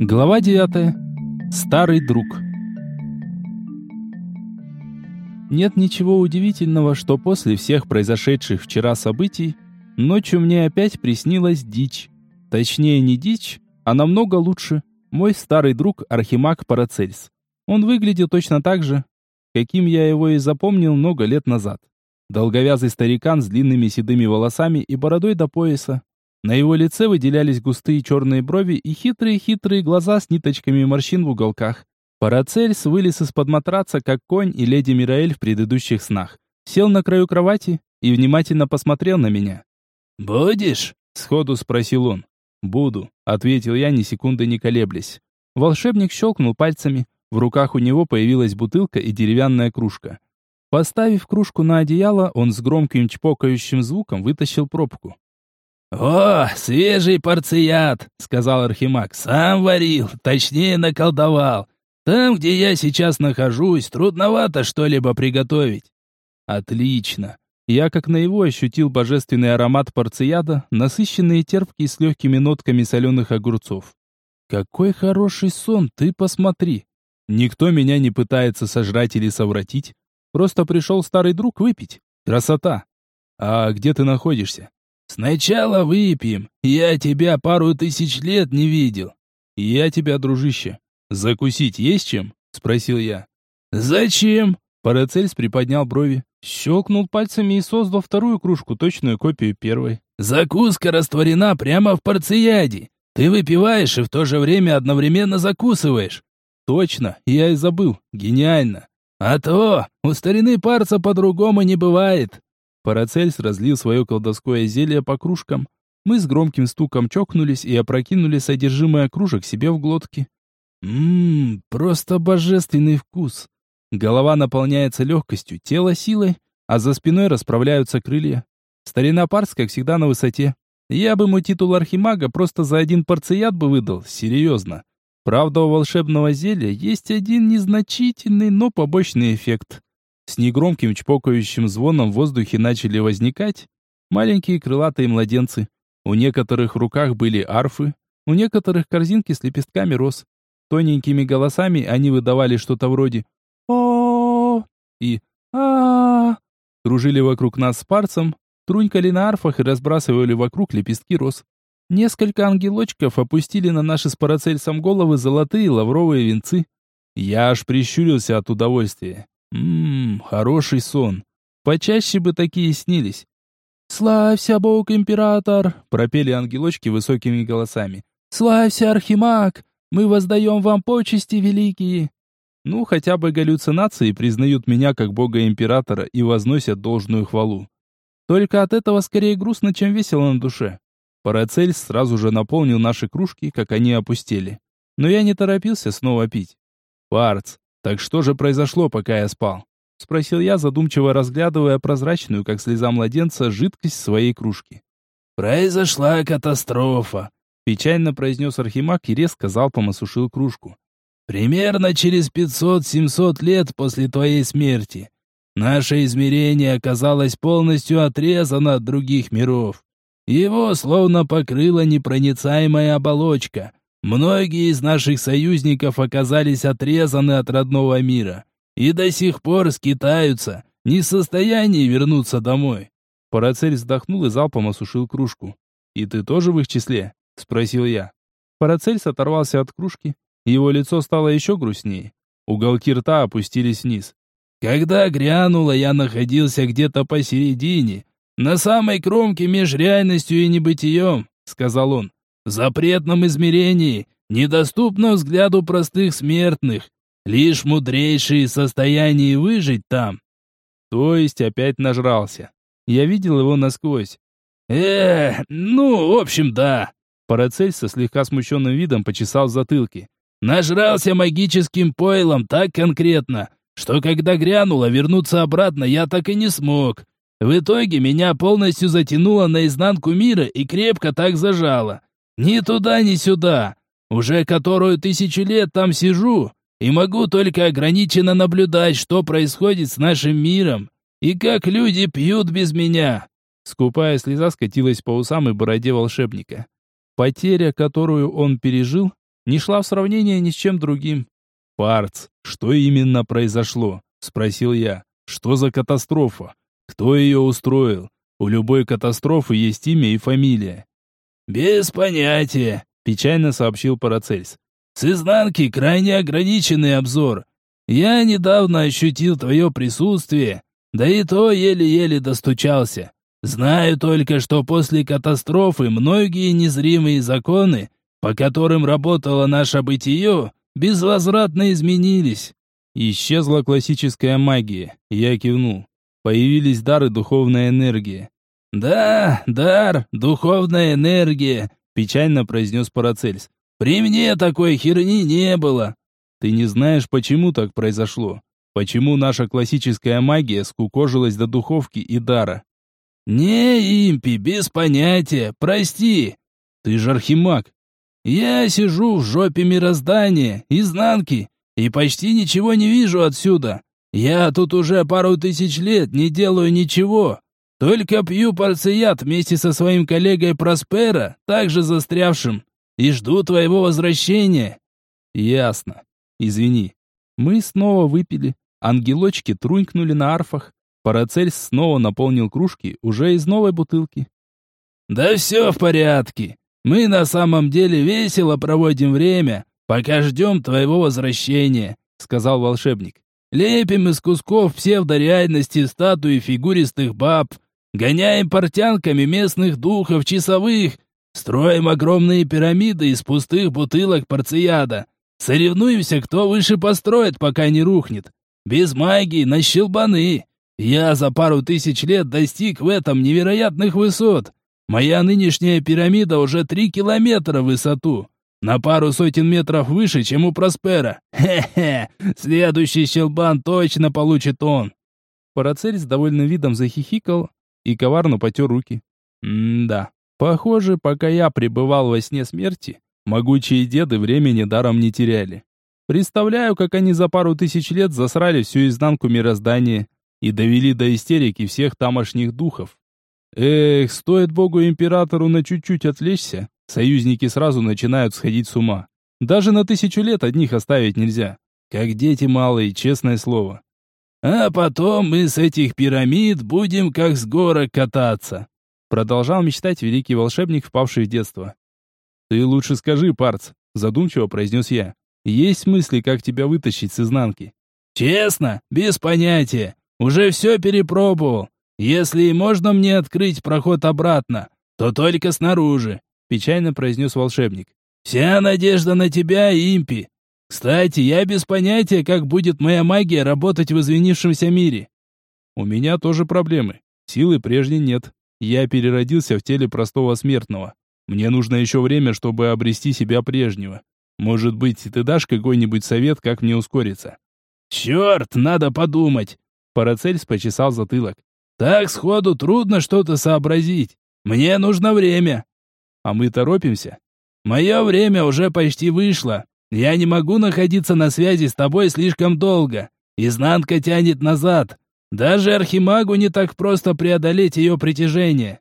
Глава 9. Старый друг. Нет ничего удивительного, что после всех произошедших вчера событий ночью мне опять приснилась дичь. Точнее, не дичь, а намного лучше. Мой старый друг Архимаг Парацельс. Он выглядел точно так же, каким я его и запомнил много лет назад. Долговязый старикан с длинными седыми волосами и бородой до пояса. На его лице выделялись густые черные брови и хитрые-хитрые глаза с ниточками морщин в уголках. Парацельс вылез из-под матраца, как конь и леди Мираэль в предыдущих снах. Сел на краю кровати и внимательно посмотрел на меня. «Будешь?» — сходу спросил он. «Буду», — ответил я, ни секунды не колеблясь. Волшебник щелкнул пальцами. В руках у него появилась бутылка и деревянная кружка. Поставив кружку на одеяло, он с громким чпокающим звуком вытащил пробку. «О, свежий порцият!» — сказал Архимаг. «Сам варил, точнее наколдовал. Там, где я сейчас нахожусь, трудновато что-либо приготовить». «Отлично!» Я как наяву ощутил божественный аромат порцияда, насыщенный и терпкий с легкими нотками соленых огурцов. «Какой хороший сон, ты посмотри! Никто меня не пытается сожрать или совратить. Просто пришел старый друг выпить. Красота! А где ты находишься?» «Сначала выпьем. Я тебя пару тысяч лет не видел». «Я тебя, дружище. Закусить есть чем?» — спросил я. «Зачем?» Парацельс приподнял брови, щелкнул пальцами и создал вторую кружку, точную копию первой. «Закуска растворена прямо в порцияде. Ты выпиваешь и в то же время одновременно закусываешь». «Точно, я и забыл. Гениально». «А то, у старины парца по-другому не бывает». Парацельс разлил свое колдовское зелье по кружкам. Мы с громким стуком чокнулись и опрокинули содержимое кружек себе в глотки. Ммм, просто божественный вкус. Голова наполняется легкостью, тело силой, а за спиной расправляются крылья. Старина Парс, как всегда, на высоте. Я бы ему титул архимага просто за один порцият бы выдал, серьезно. Правда, у волшебного зелья есть один незначительный, но побочный эффект. С негромким чпокающим звоном в воздухе начали возникать маленькие крылатые младенцы. У некоторых в руках были арфы, у некоторых корзинки с лепестками роз. Тоненькими голосами они выдавали что-то вроде о и а Кружили вокруг нас с парцем, трунькали на арфах и разбрасывали вокруг лепестки роз. Несколько ангелочков опустили на наши с Парацельсом головы золотые лавровые венцы. Я аж прищурился от удовольствия. Ммм, хороший сон. Почаще бы такие снились. «Славься, Бог-император!» — пропели ангелочки высокими голосами. «Славься, Архимаг! Мы воздаем вам почести великие!» Ну, хотя бы галлюцинации признают меня как бога-императора и возносят должную хвалу. Только от этого скорее грустно, чем весело на душе. Парацельс сразу же наполнил наши кружки, как они опустели. Но я не торопился снова пить. «Парц, «Так что же произошло, пока я спал?» — спросил я, задумчиво разглядывая прозрачную, как слеза младенца, жидкость своей кружки. «Произошла катастрофа», — печально произнес Архимаг и резко залпом осушил кружку. «Примерно через пятьсот-семьсот лет после твоей смерти наше измерение оказалось полностью отрезано от других миров. Его словно покрыла непроницаемая оболочка, Многие из наших союзников оказались отрезаны от родного мира и до сих пор скитаются, не в состоянии вернуться домой. Парацель вздохнул и залпом осушил кружку. «И ты тоже в их числе?» — спросил я. Парацельс оторвался от кружки, его лицо стало еще грустнее. Уголки рта опустились вниз. «Когда грянуло, я находился где-то посередине, на самой кромке между реальностью и небытием», — сказал он запретном измерении, недоступно взгляду простых смертных. Лишь мудрейшие в состоянии выжить там. То есть опять нажрался. Я видел его насквозь. э ну, в общем, да. Парацельс со слегка смущенным видом почесал затылки. Нажрался магическим пойлом так конкретно, что когда грянуло, вернуться обратно я так и не смог. В итоге меня полностью затянуло наизнанку мира и крепко так зажало. Ни туда, ни сюда. Уже которую тысячу лет там сижу и могу только ограниченно наблюдать, что происходит с нашим миром и как люди пьют без меня». Скупая слеза скатилась по усам и бороде волшебника. Потеря, которую он пережил, не шла в сравнение ни с чем другим. «Парц, что именно произошло?» – спросил я. «Что за катастрофа? Кто ее устроил? У любой катастрофы есть имя и фамилия». «Без понятия», – печально сообщил Парацельс. «С изнанки крайне ограниченный обзор. Я недавно ощутил твое присутствие, да и то еле-еле достучался. Знаю только, что после катастрофы многие незримые законы, по которым работало наше бытие, безвозвратно изменились. Исчезла классическая магия. Я кивнул. Появились дары духовная энергия. «Да, дар, духовная энергия», — печально произнес Парацельс. «При мне такой херни не было». «Ты не знаешь, почему так произошло? Почему наша классическая магия скукожилась до духовки и дара?» «Не, импи, без понятия, прости. Ты же архимаг». «Я сижу в жопе мироздания, изнанки, и почти ничего не вижу отсюда. Я тут уже пару тысяч лет не делаю ничего, только пью парцеят вместе со своим коллегой Проспера, также застрявшим, и жду твоего возвращения». «Ясно. Извини». Мы снова выпили, ангелочки трунькнули на арфах, Парацельс снова наполнил кружки уже из новой бутылки. «Да все в порядке. Мы на самом деле весело проводим время, пока ждем твоего возвращения», — сказал волшебник. «Лепим из кусков псевдореальности статуи фигуристых баб, гоняем портянками местных духов часовых, строим огромные пирамиды из пустых бутылок порцияда, соревнуемся, кто выше построит, пока не рухнет. Без магии на щелбаны. Я за пару тысяч лет достиг в этом невероятных высот. Моя нынешняя пирамида уже три километра в высоту. На пару сотен метров выше, чем у Проспера. Хе-хе, следующий щелбан точно получит он. Парацель с довольным видом захихикал и коварно потер руки. М-да, похоже, пока я пребывал во сне смерти, могучие деды времени даром не теряли. Представляю, как они за пару тысяч лет засрали всю изнанку мироздания и довели до истерики всех тамошних духов. Эх, стоит богу-императору на чуть-чуть отвлечься, союзники сразу начинают сходить с ума. Даже на тысячу лет одних оставить нельзя. Как дети малые, честное слово. А потом мы с этих пирамид будем как с горок кататься. Продолжал мечтать великий волшебник, впавший в детство. Ты лучше скажи, парц, задумчиво произнес я. Есть мысли, как тебя вытащить с изнанки? Честно, без понятия. Уже все перепробовал. Если и можно мне открыть проход обратно, то только снаружи», — печально произнес волшебник. «Вся надежда на тебя, Импи. Кстати, я без понятия, как будет моя магия работать в извинившемся мире». «У меня тоже проблемы. Силы прежней нет. Я переродился в теле простого смертного. Мне нужно еще время, чтобы обрести себя прежнего. Может быть, ты дашь какой-нибудь совет, как мне ускориться?» «Черт, надо подумать!» Парацельс почесал затылок. Так сходу трудно что-то сообразить. Мне нужно время. А мы торопимся. Мое время уже почти вышло. Я не могу находиться на связи с тобой слишком долго. Изнанка тянет назад. Даже архимагу не так просто преодолеть ее притяжение.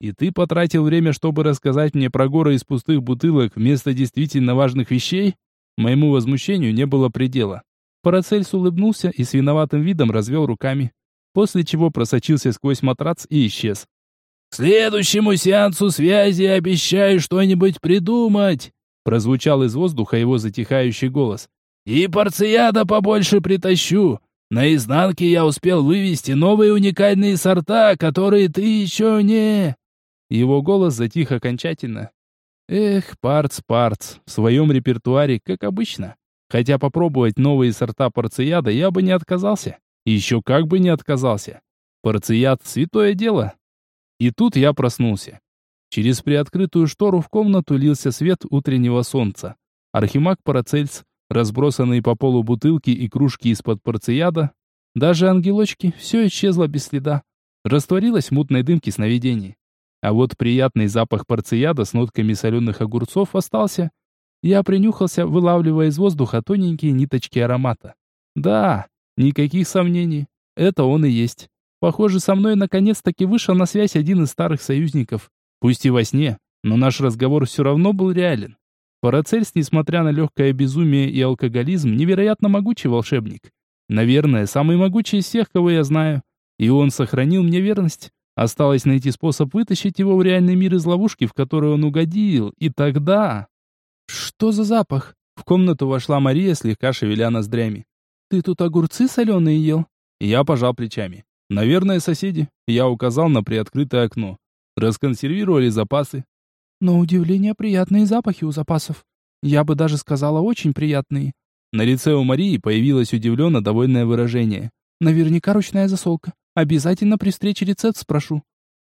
И ты потратил время, чтобы рассказать мне про горы из пустых бутылок вместо действительно важных вещей? Моему возмущению не было предела. Парацельс улыбнулся и с виноватым видом развел руками после чего просочился сквозь матрац и исчез. «К следующему сеансу связи обещаю что-нибудь придумать!» Прозвучал из воздуха его затихающий голос. «И порцияда побольше притащу! На изнанке я успел вывести новые уникальные сорта, которые ты еще не...» Его голос затих окончательно. Эх, парц, парц, в своем репертуаре, как обычно. Хотя попробовать новые сорта порцияда я бы не отказался. Еще как бы не отказался. Порцият — святое дело. И тут я проснулся. Через приоткрытую штору в комнату лился свет утреннего солнца. Архимаг Парацельс, разбросанные по полу бутылки и кружки из-под порцияда, даже ангелочки, все исчезло без следа. Растворилось в мутной дымке сновидений. А вот приятный запах порцияда с нотками соленых огурцов остался. Я принюхался, вылавливая из воздуха тоненькие ниточки аромата. Да, Никаких сомнений. Это он и есть. Похоже, со мной наконец-таки вышел на связь один из старых союзников. Пусть и во сне, но наш разговор все равно был реален. Парацельс, несмотря на легкое безумие и алкоголизм, невероятно могучий волшебник. Наверное, самый могучий из всех, кого я знаю. И он сохранил мне верность. Осталось найти способ вытащить его в реальный мир из ловушки, в которую он угодил. И тогда... Что за запах? В комнату вошла Мария, слегка шевеля ноздрями. «Ты тут огурцы соленые ел?» Я пожал плечами. «Наверное, соседи». Я указал на приоткрытое окно. Расконсервировали запасы. Но удивление приятные запахи у запасов. Я бы даже сказала, очень приятные. На лице у Марии появилось удивленно довольное выражение. Наверняка ручная засолка. Обязательно при встрече рецепт спрошу.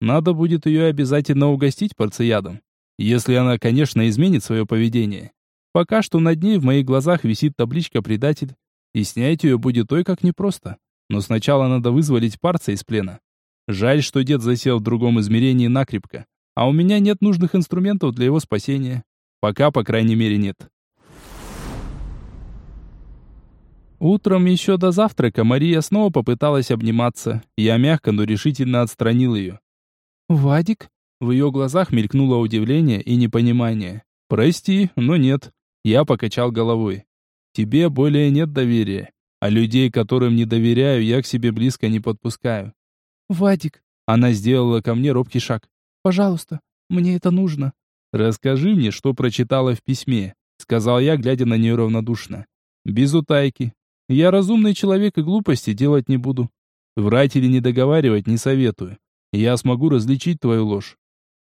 Надо будет ее обязательно угостить порциядом. Если она, конечно, изменит свое поведение. Пока что над ней в моих глазах висит табличка «Предатель», и снять ее будет ой как непросто. Но сначала надо вызволить парца из плена. Жаль, что дед засел в другом измерении накрепко, а у меня нет нужных инструментов для его спасения. Пока, по крайней мере, нет. Утром еще до завтрака Мария снова попыталась обниматься. Я мягко, но решительно отстранил ее. «Вадик?» В ее глазах мелькнуло удивление и непонимание. «Прости, но нет. Я покачал головой. Тебе более нет доверия. А людей, которым не доверяю, я к себе близко не подпускаю. Вадик. Она сделала ко мне робкий шаг. Пожалуйста, мне это нужно. Расскажи мне, что прочитала в письме, сказал я, глядя на нее равнодушно. Без утайки. Я разумный человек и глупости делать не буду. Врать или не договаривать не советую. Я смогу различить твою ложь.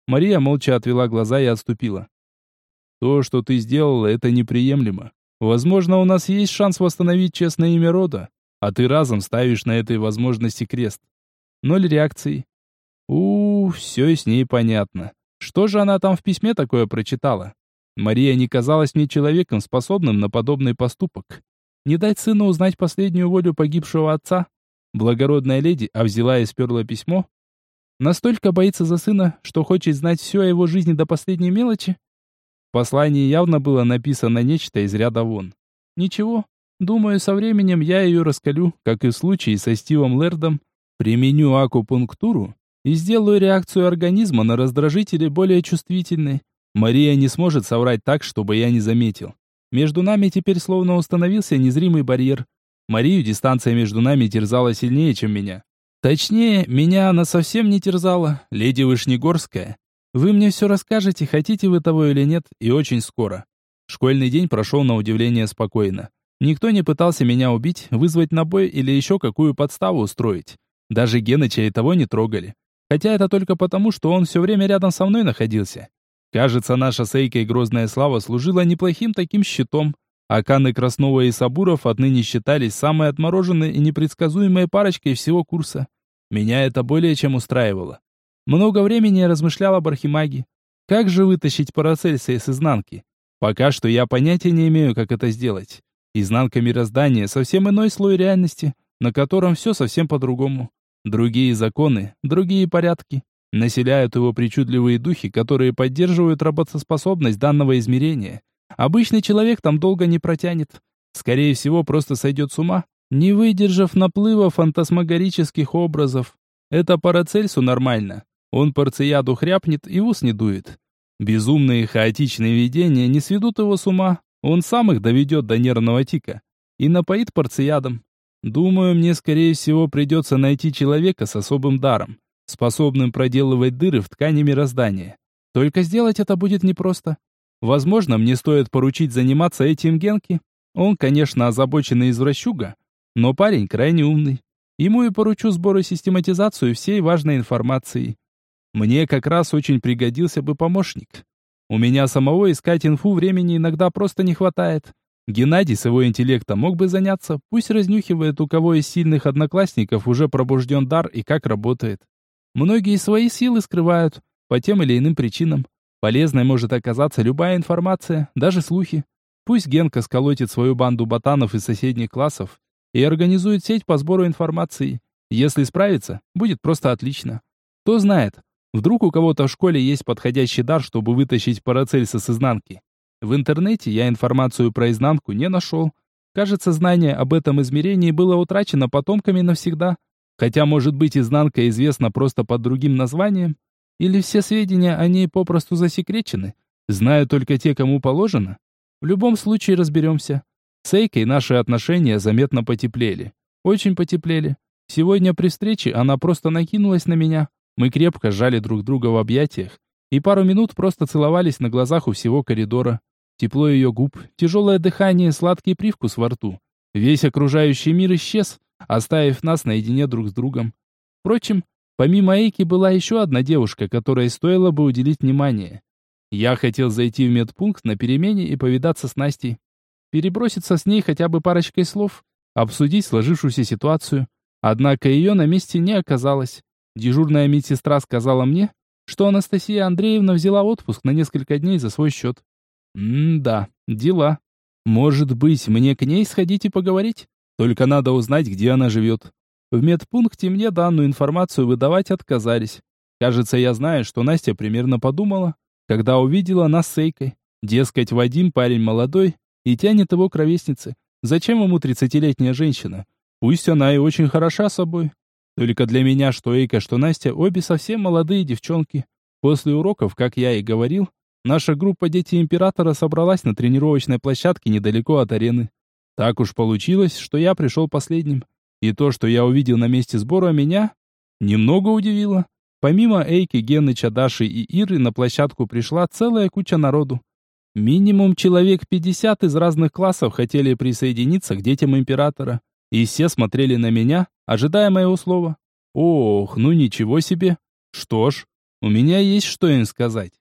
Мария молча отвела глаза и отступила. То, что ты сделала, это неприемлемо. Возможно, у нас есть шанс восстановить честное имя рода, а ты разом ставишь на этой возможности крест. Ноль реакции. У, все с ней понятно. Что же она там в письме такое прочитала? Мария не казалась мне человеком, способным на подобный поступок. Не дать сыну узнать последнюю волю погибшего отца? Благородная леди, а взяла и сперла письмо? Настолько боится за сына, что хочет знать все о его жизни до последней мелочи? послании явно было написано нечто из ряда вон. Ничего, думаю, со временем я ее раскалю, как и в случае со Стивом Лердом, применю акупунктуру и сделаю реакцию организма на раздражители более чувствительной. Мария не сможет соврать так, чтобы я не заметил. Между нами теперь словно установился незримый барьер. Марию дистанция между нами терзала сильнее, чем меня. Точнее, меня она совсем не терзала, леди Вышнегорская. Вы мне все расскажете, хотите вы того или нет, и очень скоро. Школьный день прошел на удивление спокойно. Никто не пытался меня убить, вызвать на бой или еще какую подставу устроить. Даже Геныча и того не трогали. Хотя это только потому, что он все время рядом со мной находился. Кажется, наша сейка и грозная слава служила неплохим таким щитом, а Каны Краснова и Сабуров отныне считались самой отмороженной и непредсказуемой парочкой всего курса. Меня это более чем устраивало. Много времени я размышлял об архимаге. Как же вытащить Парацельса из изнанки? Пока что я понятия не имею, как это сделать. Изнанка мироздания — совсем иной слой реальности, на котором все совсем по-другому. Другие законы, другие порядки. Населяют его причудливые духи, которые поддерживают работоспособность данного измерения. Обычный человек там долго не протянет. Скорее всего, просто сойдет с ума, не выдержав наплыва фантасмагорических образов. Это Парацельсу нормально. Он порцияду хряпнет и ус не дует. Безумные хаотичные видения не сведут его с ума. Он сам их доведет до нервного тика. И напоит порциядом. Думаю, мне, скорее всего, придется найти человека с особым даром, способным проделывать дыры в ткани мироздания. Только сделать это будет непросто. Возможно, мне стоит поручить заниматься этим Генке. Он, конечно, озабоченный извращуга, но парень крайне умный. Ему и поручу сбор и систематизацию всей важной информации. Мне как раз очень пригодился бы помощник. У меня самого искать инфу времени иногда просто не хватает. Геннадий с его интеллектом мог бы заняться, пусть разнюхивает, у кого из сильных одноклассников уже пробужден дар и как работает. Многие свои силы скрывают, по тем или иным причинам. Полезной может оказаться любая информация, даже слухи. Пусть Генка сколотит свою банду ботанов из соседних классов и организует сеть по сбору информации. Если справится, будет просто отлично. Кто знает, Вдруг у кого-то в школе есть подходящий дар, чтобы вытащить Парацельса с изнанки. В интернете я информацию про изнанку не нашел. Кажется, знание об этом измерении было утрачено потомками навсегда. Хотя, может быть, изнанка известна просто под другим названием. Или все сведения о ней попросту засекречены, Знаю только те, кому положено. В любом случае разберемся. С Эйкой наши отношения заметно потеплели. Очень потеплели. Сегодня при встрече она просто накинулась на меня. Мы крепко сжали друг друга в объятиях и пару минут просто целовались на глазах у всего коридора. Тепло ее губ, тяжелое дыхание, сладкий привкус во рту. Весь окружающий мир исчез, оставив нас наедине друг с другом. Впрочем, помимо Эйки была еще одна девушка, которой стоило бы уделить внимание. Я хотел зайти в медпункт на перемене и повидаться с Настей. Переброситься с ней хотя бы парочкой слов, обсудить сложившуюся ситуацию. Однако ее на месте не оказалось. Дежурная медсестра сказала мне, что Анастасия Андреевна взяла отпуск на несколько дней за свой счет. М-да, дела. Может быть, мне к ней сходить и поговорить? Только надо узнать, где она живет. В медпункте мне данную информацию выдавать отказались. Кажется, я знаю, что Настя примерно подумала, когда увидела нас с Эйкой. Дескать, Вадим парень молодой и тянет его к ровеснице. Зачем ему тридцатилетняя женщина? Пусть она и очень хороша собой. Только для меня, что Эйка, что Настя, обе совсем молодые девчонки. После уроков, как я и говорил, наша группа «Дети Императора» собралась на тренировочной площадке недалеко от арены. Так уж получилось, что я пришел последним. И то, что я увидел на месте сбора, меня немного удивило. Помимо Эйки, Геныча, Даши и Иры на площадку пришла целая куча народу. Минимум человек 50 из разных классов хотели присоединиться к детям Императора. И все смотрели на меня, ожидая моего слова. Ох, ну ничего себе. Что ж, у меня есть что им сказать.